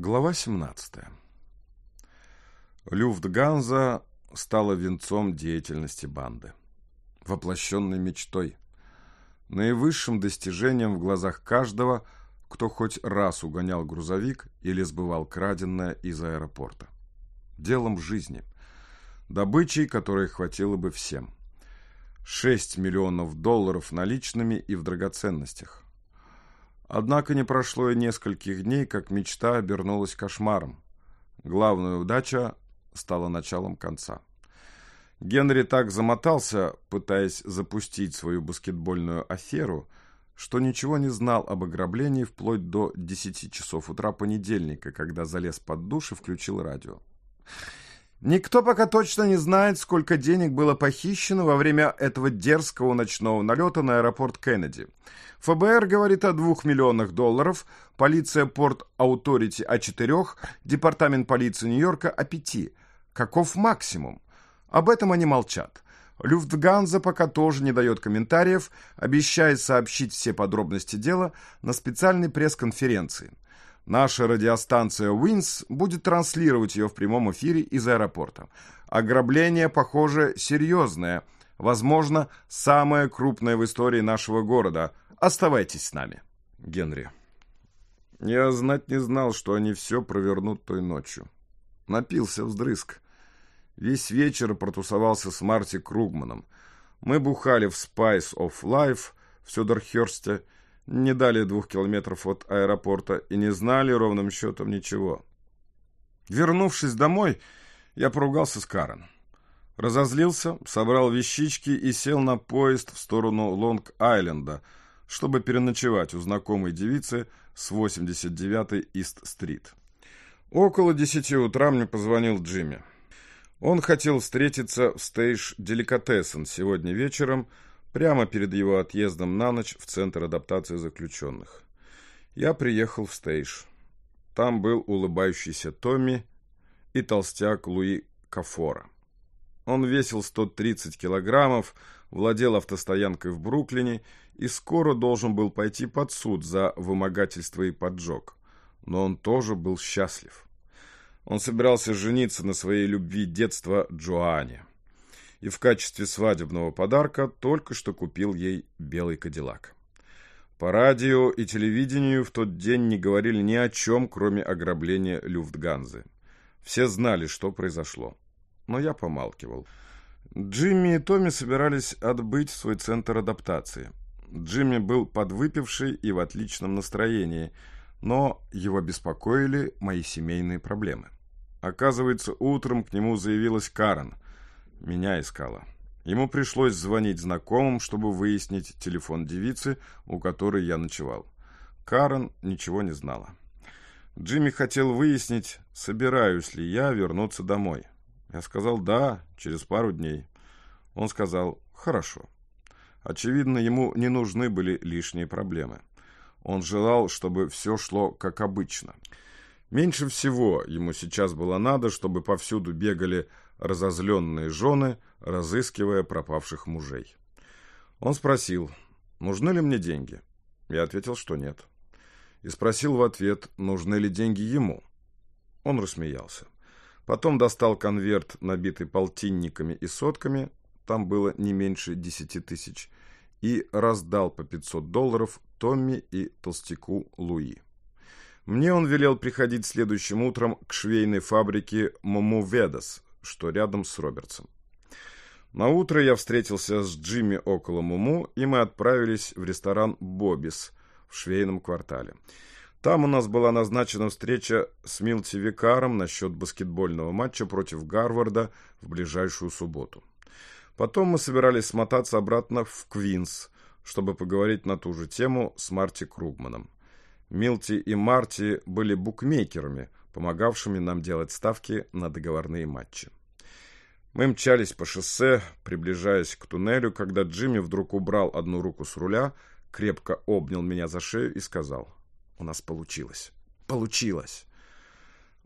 Глава 17. Люфтганза стала венцом деятельности банды. Воплощенной мечтой. Наивысшим достижением в глазах каждого, кто хоть раз угонял грузовик или сбывал краденное из аэропорта. Делом жизни. Добычей, которой хватило бы всем. 6 миллионов долларов наличными и в драгоценностях. Однако не прошло и нескольких дней, как мечта обернулась кошмаром. Главная удача стала началом конца. Генри так замотался, пытаясь запустить свою баскетбольную аферу, что ничего не знал об ограблении вплоть до 10 часов утра понедельника, когда залез под душ и включил радио. Никто пока точно не знает, сколько денег было похищено во время этого дерзкого ночного налета на аэропорт Кеннеди. ФБР говорит о двух миллионах долларов, полиция Порт Ауторити о четырех, департамент полиции Нью-Йорка о пяти. Каков максимум? Об этом они молчат. Люфтганза пока тоже не дает комментариев, обещает сообщить все подробности дела на специальной пресс-конференции. Наша радиостанция Wins будет транслировать ее в прямом эфире из аэропорта. Ограбление, похоже, серьезное. Возможно, самое крупное в истории нашего города. Оставайтесь с нами. Генри. Я знать не знал, что они все провернут той ночью. Напился вздрызг. Весь вечер протусовался с Марти Кругманом. Мы бухали в Spice of Life в Сёдерхёрсте, не дали двух километров от аэропорта и не знали ровным счетом ничего. Вернувшись домой, я поругался с Карен. Разозлился, собрал вещички и сел на поезд в сторону Лонг-Айленда, чтобы переночевать у знакомой девицы с 89-й Ист-стрит. Около десяти утра мне позвонил Джимми. Он хотел встретиться в стейш Деликатесен сегодня вечером, прямо перед его отъездом на ночь в Центр адаптации заключенных. Я приехал в стейш. Там был улыбающийся Томми и толстяк Луи Кафора. Он весил 130 килограммов, владел автостоянкой в Бруклине и скоро должен был пойти под суд за вымогательство и поджог. Но он тоже был счастлив. Он собирался жениться на своей любви детства Джоанне и в качестве свадебного подарка только что купил ей белый кадиллак. По радио и телевидению в тот день не говорили ни о чем, кроме ограбления Люфтганзы. Все знали, что произошло. Но я помалкивал. Джимми и Томми собирались отбыть в свой центр адаптации. Джимми был подвыпивший и в отличном настроении, но его беспокоили мои семейные проблемы. Оказывается, утром к нему заявилась Карен – меня искала. Ему пришлось звонить знакомым, чтобы выяснить телефон девицы, у которой я ночевал. Карен ничего не знала. Джимми хотел выяснить, собираюсь ли я вернуться домой. Я сказал «да», через пару дней. Он сказал «хорошо». Очевидно, ему не нужны были лишние проблемы. Он желал, чтобы все шло как обычно. Меньше всего ему сейчас было надо, чтобы повсюду бегали разозленные жены, разыскивая пропавших мужей. Он спросил, нужны ли мне деньги? Я ответил, что нет. И спросил в ответ, нужны ли деньги ему. Он рассмеялся. Потом достал конверт, набитый полтинниками и сотками, там было не меньше десяти тысяч, и раздал по 500 долларов Томми и толстяку Луи. Мне он велел приходить следующим утром к швейной фабрике Момуведас что рядом с Робертсом. На утро я встретился с Джимми около Муму, и мы отправились в ресторан «Бобис» в швейном квартале. Там у нас была назначена встреча с Милти Викаром насчет баскетбольного матча против Гарварда в ближайшую субботу. Потом мы собирались смотаться обратно в Квинс, чтобы поговорить на ту же тему с Марти Кругманом. Милти и Марти были букмекерами, помогавшими нам делать ставки на договорные матчи. Мы мчались по шоссе, приближаясь к туннелю, когда Джимми вдруг убрал одну руку с руля, крепко обнял меня за шею и сказал, «У нас получилось! Получилось!»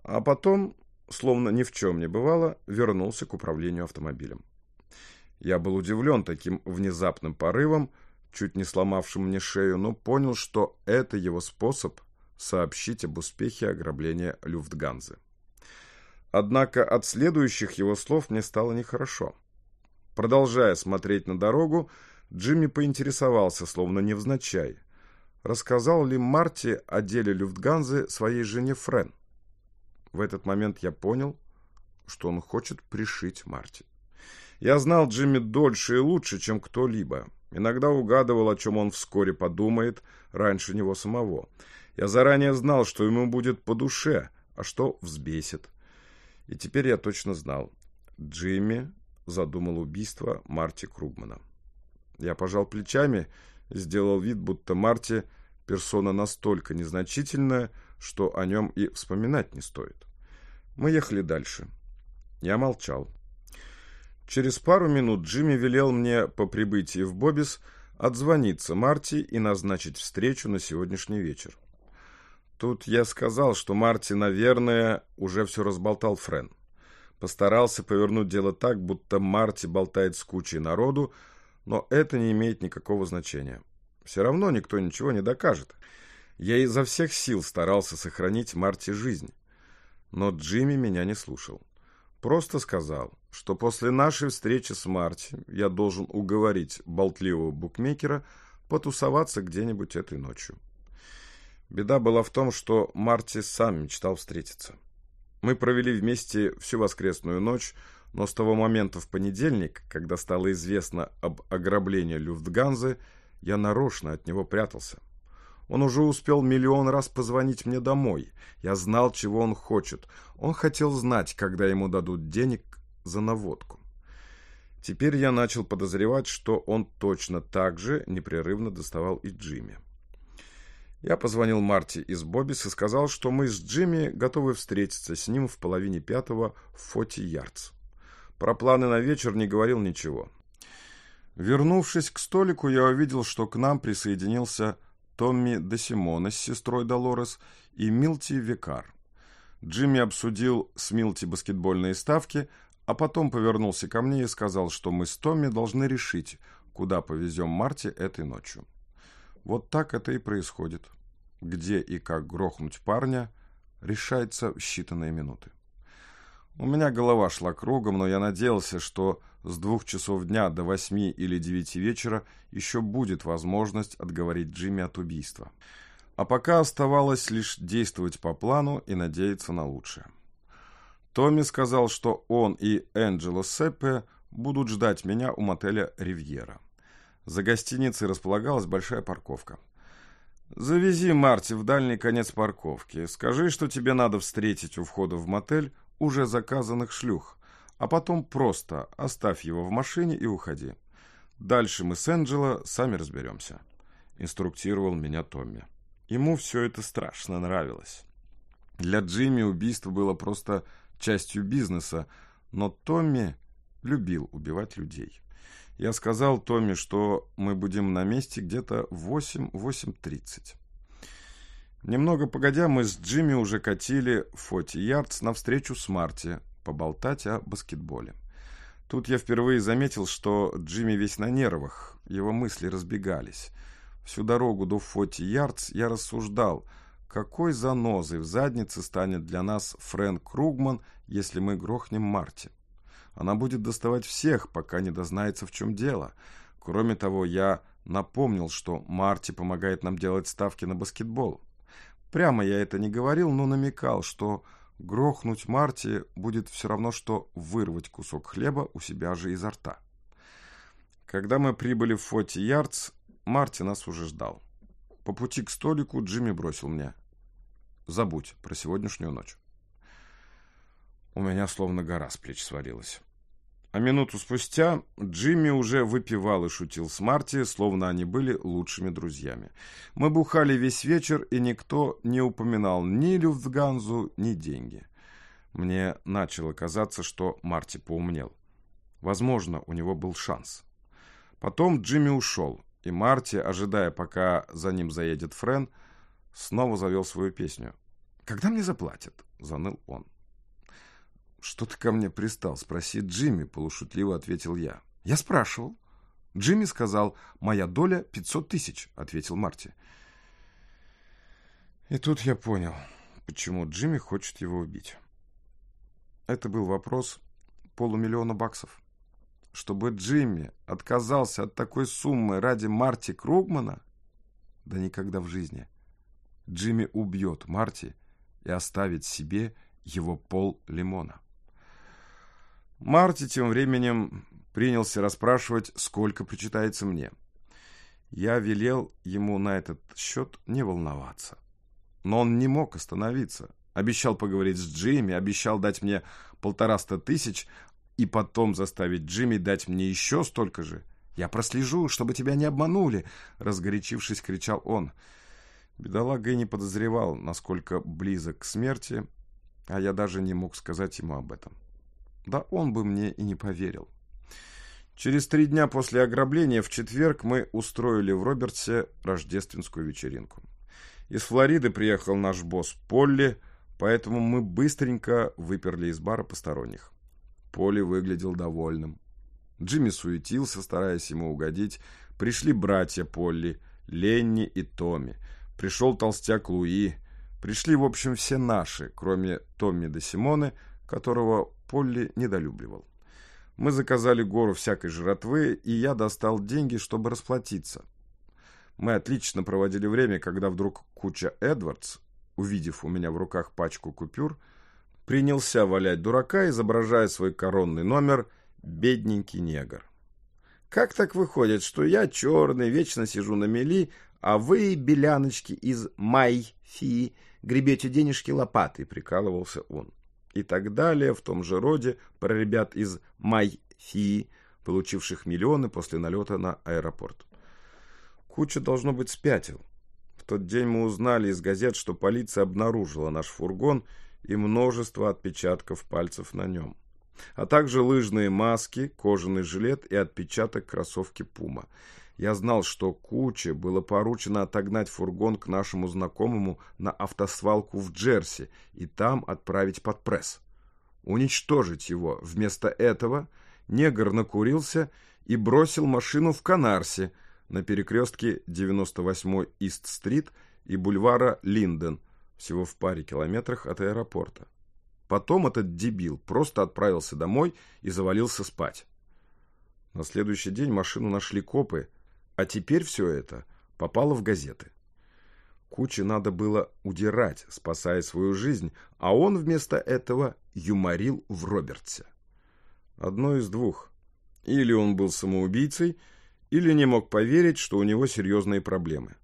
А потом, словно ни в чем не бывало, вернулся к управлению автомобилем. Я был удивлен таким внезапным порывом, чуть не сломавшим мне шею, но понял, что это его способ сообщить об успехе ограбления Люфтганзы. Однако от следующих его слов мне стало нехорошо. Продолжая смотреть на дорогу, Джимми поинтересовался, словно невзначай, рассказал ли Марти о деле Люфтганзы своей жене Френ. В этот момент я понял, что он хочет пришить Марти. Я знал Джимми дольше и лучше, чем кто-либо. Иногда угадывал, о чем он вскоре подумает, раньше него самого. Я заранее знал, что ему будет по душе, а что взбесит. И теперь я точно знал. Джимми задумал убийство Марти Кругмана. Я пожал плечами, сделал вид, будто Марти персона настолько незначительная, что о нем и вспоминать не стоит. Мы ехали дальше. Я молчал. Через пару минут Джимми велел мне по прибытии в Бобис отзвониться Марти и назначить встречу на сегодняшний вечер. Тут я сказал, что Марти, наверное, уже все разболтал Френ. Постарался повернуть дело так, будто Марти болтает с кучей народу, но это не имеет никакого значения. Все равно никто ничего не докажет. Я изо всех сил старался сохранить Марти жизнь. Но Джимми меня не слушал. Просто сказал, что после нашей встречи с Марти я должен уговорить болтливого букмекера потусоваться где-нибудь этой ночью. Беда была в том, что Марти сам мечтал встретиться. Мы провели вместе всю воскресную ночь, но с того момента в понедельник, когда стало известно об ограблении Люфтганзы, я нарочно от него прятался. Он уже успел миллион раз позвонить мне домой. Я знал, чего он хочет. Он хотел знать, когда ему дадут денег за наводку. Теперь я начал подозревать, что он точно так же непрерывно доставал и Джимми. Я позвонил Марти из Бобис и сказал, что мы с Джимми готовы встретиться с ним в половине пятого в Фоти Ярдс. Про планы на вечер не говорил ничего. Вернувшись к столику, я увидел, что к нам присоединился Томми де Симона с сестрой Долорес и Милти Викар. Джимми обсудил с Милти баскетбольные ставки, а потом повернулся ко мне и сказал, что мы с Томми должны решить, куда повезем Марти этой ночью. Вот так это и происходит. Где и как грохнуть парня решается в считанные минуты. У меня голова шла кругом, но я надеялся, что с двух часов дня до восьми или девяти вечера еще будет возможность отговорить Джимми от убийства. А пока оставалось лишь действовать по плану и надеяться на лучшее. Томми сказал, что он и Энджело Сеппе будут ждать меня у мотеля «Ривьера». За гостиницей располагалась большая парковка. «Завези Марти в дальний конец парковки. Скажи, что тебе надо встретить у входа в мотель уже заказанных шлюх, а потом просто оставь его в машине и уходи. Дальше мы с Энджело сами разберемся», — инструктировал меня Томми. Ему все это страшно нравилось. Для Джимми убийство было просто частью бизнеса, но Томми любил убивать людей. Я сказал Томми, что мы будем на месте где-то в 8-8.30. Немного погодя, мы с Джимми уже катили Фоти Ярдс навстречу с Марти, поболтать о баскетболе. Тут я впервые заметил, что Джимми весь на нервах, его мысли разбегались. Всю дорогу до Фоти Ярдс я рассуждал, какой занозой в заднице станет для нас Фрэнк Кругман, если мы грохнем Марти. Она будет доставать всех, пока не дознается, в чем дело. Кроме того, я напомнил, что Марти помогает нам делать ставки на баскетбол. Прямо я это не говорил, но намекал, что грохнуть Марти будет все равно, что вырвать кусок хлеба у себя же изо рта. Когда мы прибыли в Фоти Ярдс, Марти нас уже ждал. По пути к столику Джимми бросил мне. «Забудь про сегодняшнюю ночь». У меня словно гора с плеч свалилась. А минуту спустя Джимми уже выпивал и шутил с Марти, словно они были лучшими друзьями. Мы бухали весь вечер, и никто не упоминал ни Люфтганзу, ни деньги. Мне начало казаться, что Марти поумнел. Возможно, у него был шанс. Потом Джимми ушел, и Марти, ожидая, пока за ним заедет Френ, снова завел свою песню. «Когда мне заплатят?» — заныл он. «Что ты ко мне пристал?» — спроси Джимми, полушутливо ответил я. «Я спрашивал». Джимми сказал, «Моя доля пятьсот тысяч», — ответил Марти. И тут я понял, почему Джимми хочет его убить. Это был вопрос полумиллиона баксов. Чтобы Джимми отказался от такой суммы ради Марти Кругмана? Да никогда в жизни. Джимми убьет Марти и оставит себе его пол лимона. Марти тем временем принялся расспрашивать, сколько причитается мне. Я велел ему на этот счет не волноваться. Но он не мог остановиться. Обещал поговорить с Джимми, обещал дать мне полтораста тысяч, и потом заставить Джимми дать мне еще столько же. «Я прослежу, чтобы тебя не обманули!» — разгорячившись, кричал он. Бедолага и не подозревал, насколько близок к смерти, а я даже не мог сказать ему об этом. Да он бы мне и не поверил. Через три дня после ограбления в четверг мы устроили в Робертсе рождественскую вечеринку. Из Флориды приехал наш босс Полли, поэтому мы быстренько выперли из бара посторонних. Полли выглядел довольным. Джимми суетился, стараясь ему угодить. Пришли братья Полли, Ленни и Томми. Пришел толстяк Луи. Пришли, в общем, все наши, кроме Томми де Симоне, которого Полли недолюбливал. Мы заказали гору всякой жратвы, и я достал деньги, чтобы расплатиться. Мы отлично проводили время, когда вдруг куча Эдвардс, увидев у меня в руках пачку купюр, принялся валять дурака, изображая свой коронный номер «Бедненький негр». Как так выходит, что я черный, вечно сижу на мели, а вы, беляночки из Май-Фи, гребете денежки лопатой, прикалывался он. И так далее, в том же роде, про ребят из Май-Фи, получивших миллионы после налета на аэропорт. Куча, должно быть, спятил. В тот день мы узнали из газет, что полиция обнаружила наш фургон и множество отпечатков пальцев на нем, а также лыжные маски, кожаный жилет и отпечаток кроссовки «Пума». Я знал, что Куче было поручено отогнать фургон к нашему знакомому на автосвалку в Джерси и там отправить под пресс. Уничтожить его. Вместо этого негр накурился и бросил машину в Канарсе на перекрестке 98-й Ист-стрит и бульвара Линден – всего в паре километрах от аэропорта. Потом этот дебил просто отправился домой и завалился спать. На следующий день машину нашли копы, а теперь все это попало в газеты. Куче надо было удирать, спасая свою жизнь, а он вместо этого юморил в Робертсе. Одно из двух. Или он был самоубийцей, или не мог поверить, что у него серьезные проблемы.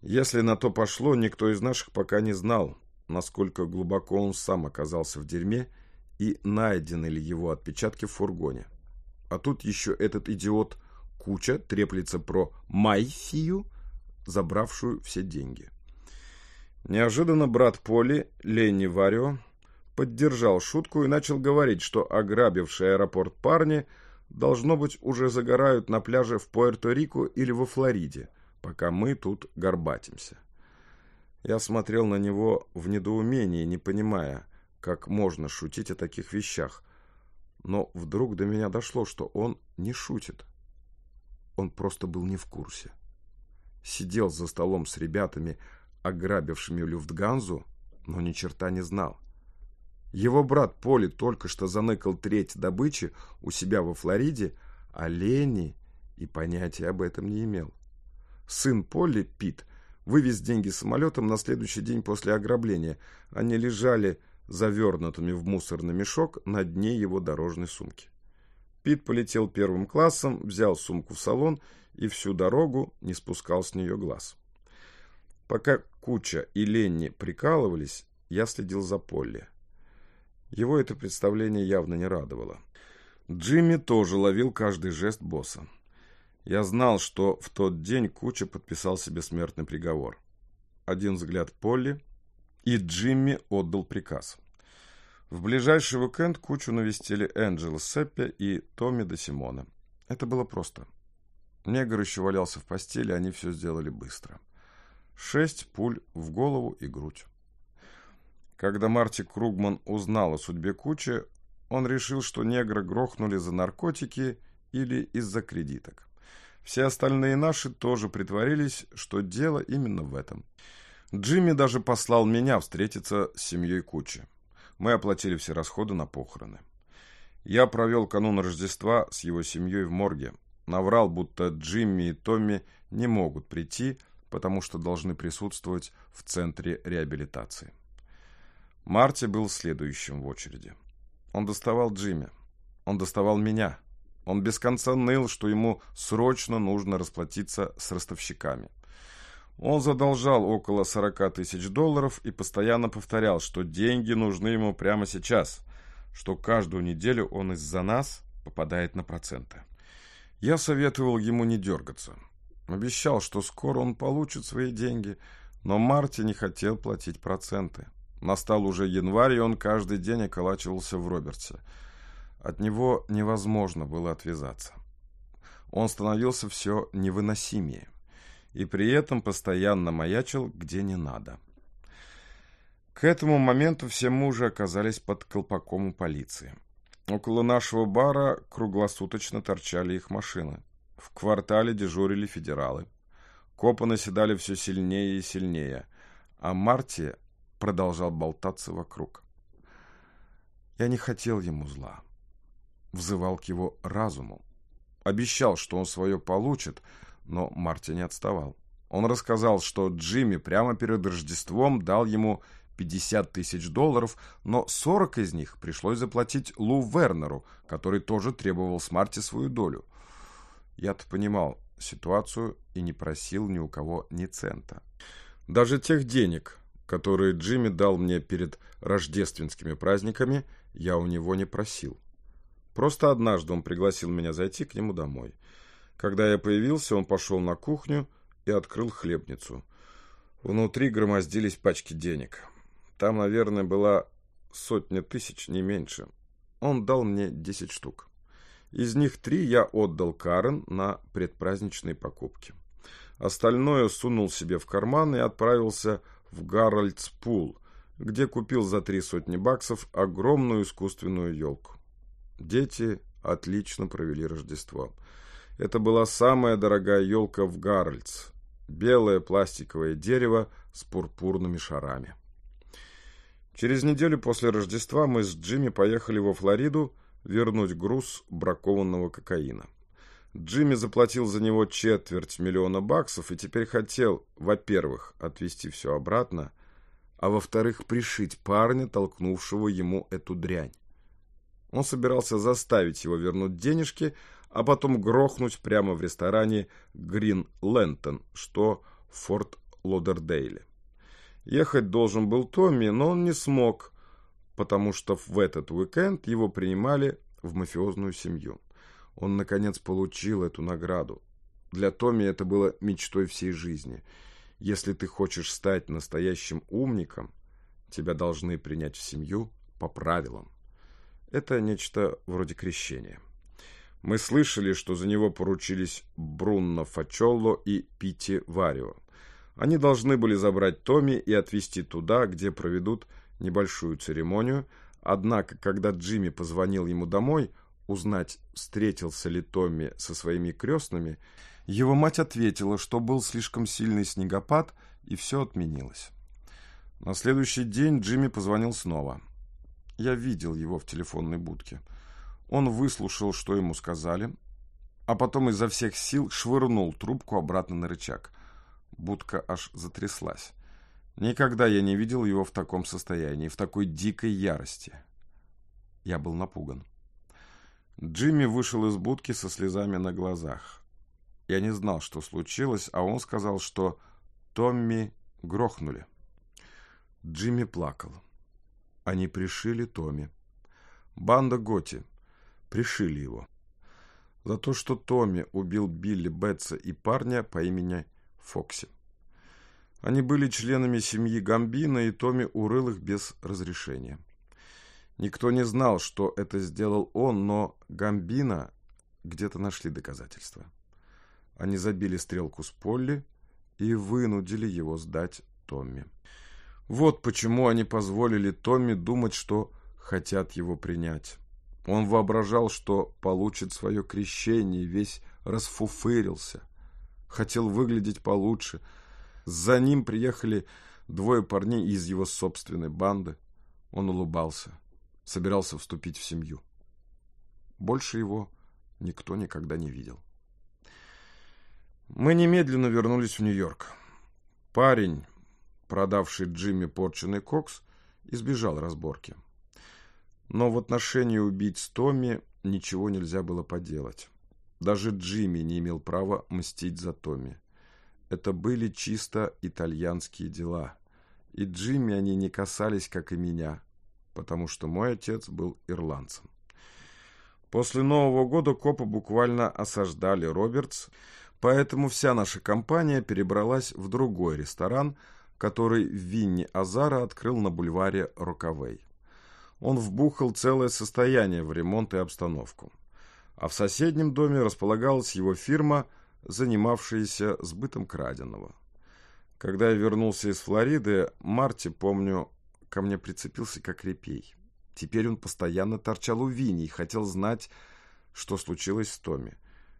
Если на то пошло, никто из наших пока не знал, насколько глубоко он сам оказался в дерьме и найдены ли его отпечатки в фургоне. А тут еще этот идиот Куча треплется про Майфию, забравшую все деньги. Неожиданно брат Поли, Ленни Варио, поддержал шутку и начал говорить, что ограбившие аэропорт парни, должно быть, уже загорают на пляже в Пуэрто-Рико или во Флориде – пока мы тут горбатимся. Я смотрел на него в недоумении, не понимая, как можно шутить о таких вещах. Но вдруг до меня дошло, что он не шутит. Он просто был не в курсе. Сидел за столом с ребятами, ограбившими Люфтганзу, но ни черта не знал. Его брат Поли только что заныкал треть добычи у себя во Флориде, а Ленни и понятия об этом не имел. Сын Полли, Пит, вывез деньги самолетом на следующий день после ограбления. Они лежали завернутыми в мусорный мешок на дне его дорожной сумки. Пит полетел первым классом, взял сумку в салон и всю дорогу не спускал с нее глаз. Пока Куча и Ленни прикалывались, я следил за Полли. Его это представление явно не радовало. Джимми тоже ловил каждый жест босса. Я знал, что в тот день Куча подписал себе смертный приговор. Один взгляд Полли, и Джимми отдал приказ. В ближайший уикенд Кучу навестили Энджело Сеппи и Томми де Симона. Это было просто. Негр еще валялся в постели, они все сделали быстро. Шесть пуль в голову и грудь. Когда Марти Кругман узнал о судьбе Кучи, он решил, что негра грохнули за наркотики или из-за кредиток. Все остальные наши тоже притворились, что дело именно в этом. Джимми даже послал меня встретиться с семьей Кучи. Мы оплатили все расходы на похороны. Я провел канун Рождества с его семьей в морге. Наврал, будто Джимми и Томми не могут прийти, потому что должны присутствовать в центре реабилитации. Марти был следующим в очереди. Он доставал Джимми. Он доставал меня. Он без конца ныл, что ему срочно нужно расплатиться с ростовщиками. Он задолжал около 40 тысяч долларов и постоянно повторял, что деньги нужны ему прямо сейчас, что каждую неделю он из-за нас попадает на проценты. Я советовал ему не дергаться. Обещал, что скоро он получит свои деньги, но Марти не хотел платить проценты. Настал уже январь, и он каждый день околачивался в Роберте. От него невозможно было отвязаться. Он становился все невыносимее и при этом постоянно маячил где не надо. К этому моменту все мы уже оказались под колпаком у полиции. Около нашего бара круглосуточно торчали их машины. В квартале дежурили федералы. Копы наседали все сильнее и сильнее, а Марти продолжал болтаться вокруг. Я не хотел ему зла. Взывал к его разуму. Обещал, что он свое получит, но Марти не отставал. Он рассказал, что Джимми прямо перед Рождеством дал ему 50 тысяч долларов, но 40 из них пришлось заплатить Лу Вернеру, который тоже требовал с Марти свою долю. Я-то понимал ситуацию и не просил ни у кого ни цента. Даже тех денег, которые Джимми дал мне перед рождественскими праздниками, я у него не просил. Просто однажды он пригласил меня зайти к нему домой – когда я появился, он пошел на кухню и открыл хлебницу. Внутри громоздились пачки денег. Там, наверное, была сотня тысяч, не меньше. Он дал мне десять штук. Из них три я отдал Карен на предпраздничные покупки. Остальное сунул себе в карман и отправился в Гарольдс Пул, где купил за три сотни баксов огромную искусственную елку. Дети отлично провели Рождество. Это была самая дорогая елка в Гарольдс. Белое пластиковое дерево с пурпурными шарами. Через неделю после Рождества мы с Джимми поехали во Флориду вернуть груз бракованного кокаина. Джимми заплатил за него четверть миллиона баксов и теперь хотел, во-первых, отвезти все обратно, а во-вторых, пришить парня, толкнувшего ему эту дрянь. Он собирался заставить его вернуть денежки, а потом грохнуть прямо в ресторане Грин Лэнтон, что в Форт Лодердейле. Ехать должен был Томми, но он не смог, потому что в этот уикенд его принимали в мафиозную семью. Он, наконец, получил эту награду. Для Томми это было мечтой всей жизни. Если ты хочешь стать настоящим умником, тебя должны принять в семью по правилам. Это нечто вроде крещения. Мы слышали, что за него поручились Брунно Фачолло и Пити Варио. Они должны были забрать Томми и отвезти туда, где проведут небольшую церемонию. Однако, когда Джимми позвонил ему домой, узнать, встретился ли Томми со своими крестными, его мать ответила, что был слишком сильный снегопад, и все отменилось. На следующий день Джимми позвонил снова. Я видел его в телефонной будке. Он выслушал, что ему сказали, а потом изо всех сил швырнул трубку обратно на рычаг. Будка аж затряслась. Никогда я не видел его в таком состоянии, в такой дикой ярости. Я был напуган. Джимми вышел из будки со слезами на глазах. Я не знал, что случилось, а он сказал, что Томми грохнули. Джимми плакал. Они пришили Томми. Банда Готи — пришили его. За то, что Томми убил Билли Бетса и парня по имени Фокси. Они были членами семьи Гамбина, и Томми урыл их без разрешения. Никто не знал, что это сделал он, но Гамбина где-то нашли доказательства. Они забили стрелку с Полли и вынудили его сдать Томми. Вот почему они позволили Томми думать, что хотят его принять. Он воображал, что получит свое крещение, весь расфуфырился. Хотел выглядеть получше. За ним приехали двое парней из его собственной банды. Он улыбался, собирался вступить в семью. Больше его никто никогда не видел. Мы немедленно вернулись в Нью-Йорк. Парень, продавший Джимми порченый кокс, избежал разборки. Но в отношении убийц Томми ничего нельзя было поделать. Даже Джимми не имел права мстить за Томми. Это были чисто итальянские дела. И Джимми они не касались, как и меня, потому что мой отец был ирландцем. После Нового года копы буквально осаждали Робертс, поэтому вся наша компания перебралась в другой ресторан, который Винни Азара открыл на бульваре Роковей. Он вбухал целое состояние в ремонт и обстановку. А в соседнем доме располагалась его фирма, занимавшаяся сбытом краденого. Когда я вернулся из Флориды, Марти, помню, ко мне прицепился как репей. Теперь он постоянно торчал у Вини и хотел знать, что случилось с Томми.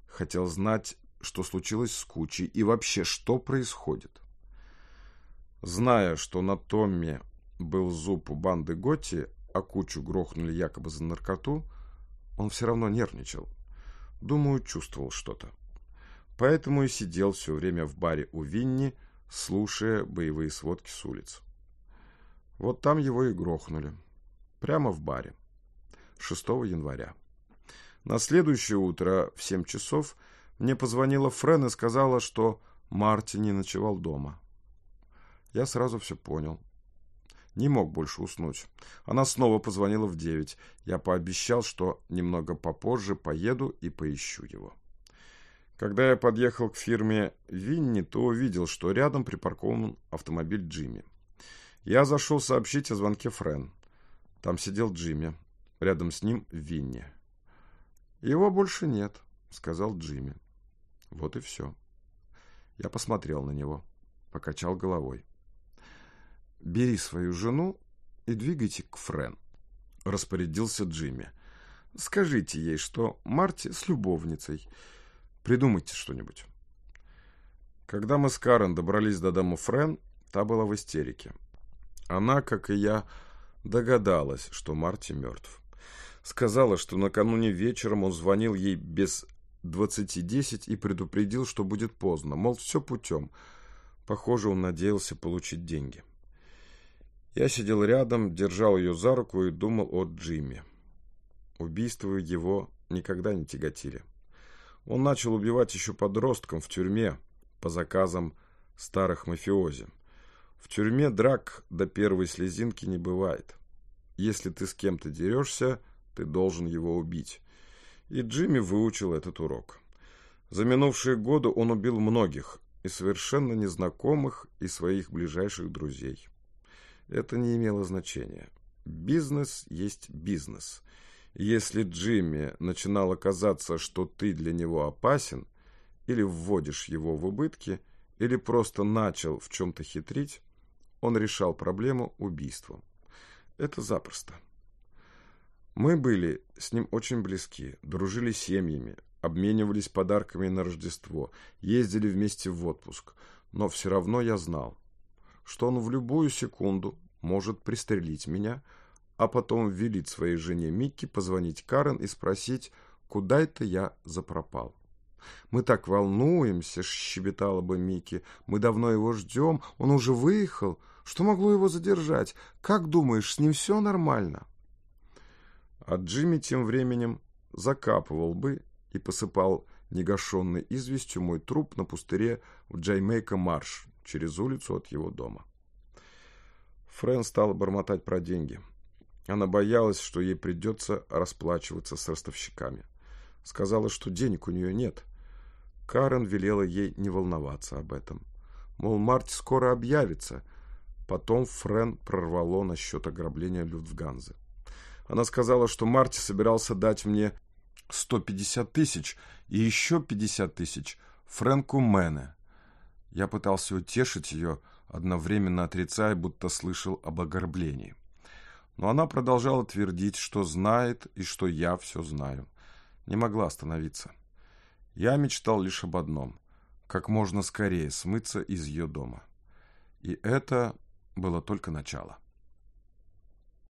Хотел знать, что случилось с Кучей и вообще, что происходит. Зная, что на Томми был зуб у банды Готи, а Кучу грохнули якобы за наркоту, он все равно нервничал. Думаю, чувствовал что-то. Поэтому и сидел все время в баре у Винни, слушая боевые сводки с улиц. Вот там его и грохнули. Прямо в баре. 6 января. На следующее утро в 7 часов мне позвонила Френ и сказала, что Марти не ночевал дома. Я сразу все понял. Не мог больше уснуть. Она снова позвонила в девять. Я пообещал, что немного попозже поеду и поищу его. Когда я подъехал к фирме Винни, то увидел, что рядом припаркован автомобиль Джимми. Я зашел сообщить о звонке Френ. Там сидел Джимми. Рядом с ним Винни. «Его больше нет», — сказал Джимми. Вот и все. Я посмотрел на него, покачал головой. «Бери свою жену и двигайте к Френ», — распорядился Джимми. «Скажите ей, что Марти с любовницей. Придумайте что-нибудь». Когда мы с Карен добрались до дома Френ, та была в истерике. Она, как и я, догадалась, что Марти мертв. Сказала, что накануне вечером он звонил ей без двадцати десять и предупредил, что будет поздно, мол, все путем. Похоже, он надеялся получить деньги. Я сидел рядом, держал ее за руку и думал о Джимми. Убийства его никогда не тяготили. Он начал убивать еще подростком в тюрьме по заказам старых мафиози. В тюрьме драк до первой слезинки не бывает. Если ты с кем-то дерешься, ты должен его убить. И Джимми выучил этот урок. За минувшие годы он убил многих, и совершенно незнакомых, и своих ближайших друзей это не имело значения. Бизнес есть бизнес. Если Джимми начинало казаться, что ты для него опасен, или вводишь его в убытки, или просто начал в чем-то хитрить, он решал проблему убийством. Это запросто. Мы были с ним очень близки, дружили семьями, обменивались подарками на Рождество, ездили вместе в отпуск. Но все равно я знал, что он в любую секунду может пристрелить меня, а потом велить своей жене Микки позвонить Карен и спросить, куда это я запропал. «Мы так волнуемся», — щебетала бы Микки. «Мы давно его ждем, он уже выехал. Что могло его задержать? Как думаешь, с ним все нормально?» А Джимми тем временем закапывал бы и посыпал негашенной известью мой труп на пустыре в Джаймейка-Марш через улицу от его дома. Френ стала бормотать про деньги. Она боялась, что ей придется расплачиваться с ростовщиками. Сказала, что денег у нее нет. Карен велела ей не волноваться об этом. Мол, Марти скоро объявится. Потом Френ прорвало насчет ограбления Люфтганзы. Она сказала, что Марти собирался дать мне 150 тысяч и еще 50 тысяч Фрэнку Мэне. Я пытался утешить ее, одновременно отрицая, будто слышал об огорблении. Но она продолжала твердить, что знает и что я все знаю. Не могла остановиться. Я мечтал лишь об одном – как можно скорее смыться из ее дома. И это было только начало.